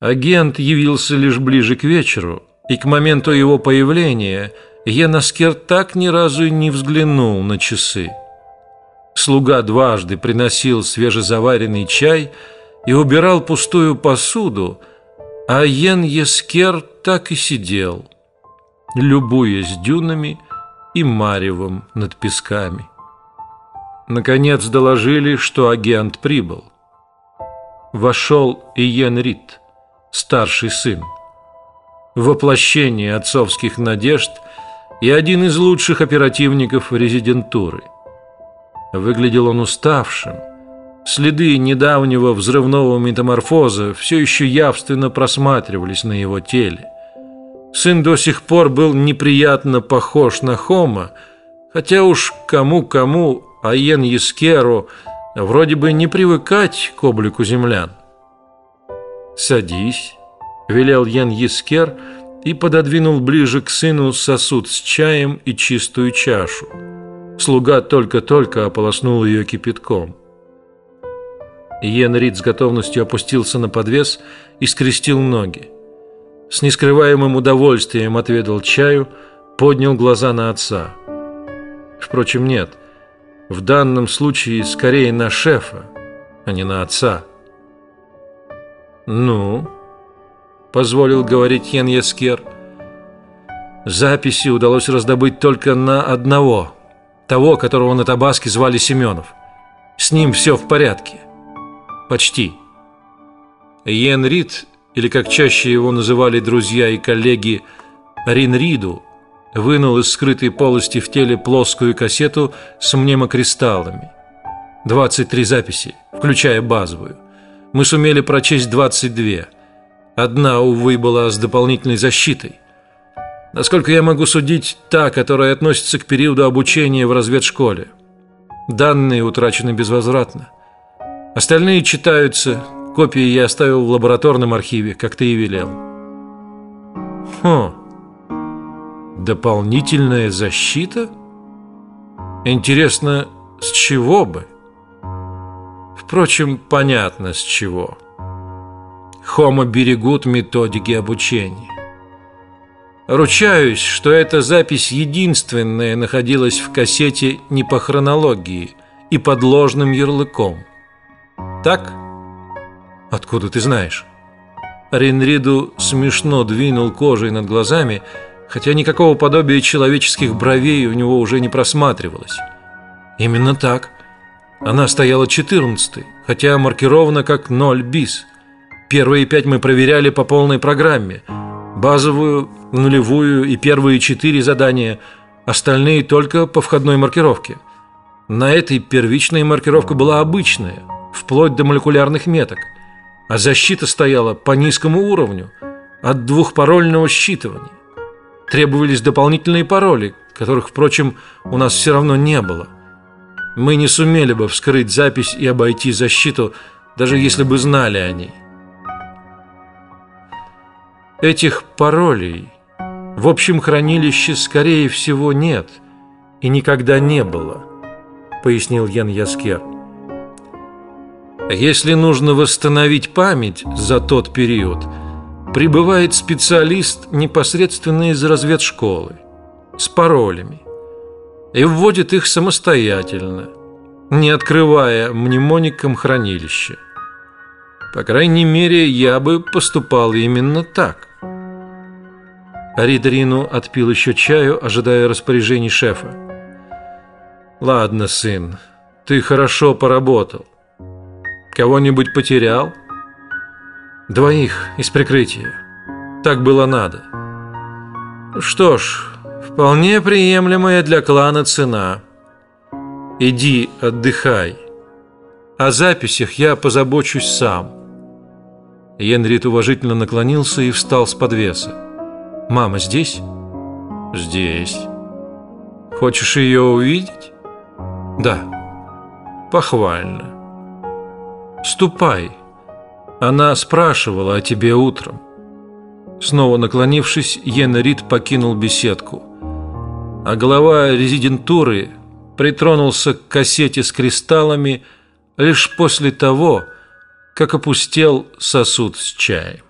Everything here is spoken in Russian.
Агент явился лишь ближе к вечеру, и к моменту его появления Енаскер так ни разу и не взглянул на часы. Слуга дважды приносил свежезаваренный чай и убирал пустую посуду, а Йен Ескер так и сидел, любуясь дюнами и маревом над песками. Наконец доложили, что агент прибыл. Вошел Иен Рид, старший сын, воплощение отцовских надежд и один из лучших оперативников резидентуры. Выглядел он уставшим. Следы недавнего взрывного метаморфоза все еще явственно просматривались на его теле. Сын до сих пор был неприятно похож на Хома, хотя уж кому-кому, а Йен Ескеру вроде бы не привыкать к облику землян. «Садись», — велел Йен Ескер и пододвинул ближе к сыну сосуд с чаем и чистую чашу. Слуга только-только ополоснул ее кипятком. Йен Рид с готовностью опустился на подвес и скрестил ноги. С нескрываемым удовольствием отведал чаю, поднял глаза на отца. Впрочем, нет. В данном случае скорее на шефа, а не на отца. «Ну?» – позволил говорить Йен Яскер. Записи удалось раздобыть только на одного – того, которого на Табаске звали Семенов. С ним все в порядке. Почти. Йен Рид, или как чаще его называли друзья и коллеги, Рин Риду, вынул из скрытой полости в теле плоскую кассету с мнемокристаллами. 23 записи, включая базовую. Мы сумели прочесть 22. Одна, увы, была с дополнительной защитой. Насколько я могу судить, та, которая относится к периоду обучения в разведшколе. Данные утрачены безвозвратно. Остальные читаются. Копии я оставил в лабораторном архиве, как ты и велел. Хм. Дополнительная защита? Интересно, с чего бы? Впрочем, понятно с чего. Хома берегут методики обучения. Ручаюсь, что эта запись единственная находилась в кассете не по хронологии и под ложным ярлыком. Так? Откуда ты знаешь? Ренриду смешно двинул кожей над глазами, хотя никакого подобия человеческих бровей у него уже не просматривалось. Именно так. Она стояла четырнадцатой, хотя маркирована как ноль бис. Первые пять мы проверяли по полной программе – Базовую, нулевую и первые четыре задания, остальные только по входной маркировке. На этой первичная маркировка была обычная, вплоть до молекулярных меток, а защита стояла по низкому уровню, от двухпарольного считывания. Требовались дополнительные пароли, которых, впрочем, у нас все равно не было. Мы не сумели бы вскрыть запись и обойти защиту, даже если бы знали о ней. Этих паролей в общем хранилище, скорее всего, нет и никогда не было, пояснил Ян Яскер. Если нужно восстановить память за тот период, прибывает специалист непосредственно из разведшколы с паролями и вводит их самостоятельно, не открывая мнемоником хранилище. По крайней мере, я бы поступал именно так. Ридрину отпил еще чаю, ожидая распоряжений шефа. «Ладно, сын, ты хорошо поработал. Кого-нибудь потерял?» «Двоих из прикрытия. Так было надо». «Что ж, вполне приемлемая для клана цена. Иди, отдыхай. О записях я позабочусь сам». Енрит уважительно наклонился и встал с подвеса. Мама здесь? Здесь. Хочешь ее увидеть? Да. Похвально. Ступай. Она спрашивала о тебе утром. Снова наклонившись, Йена Рид покинул беседку. А глава резидентуры притронулся к кассете с кристаллами лишь после того, как опустел сосуд с чаем.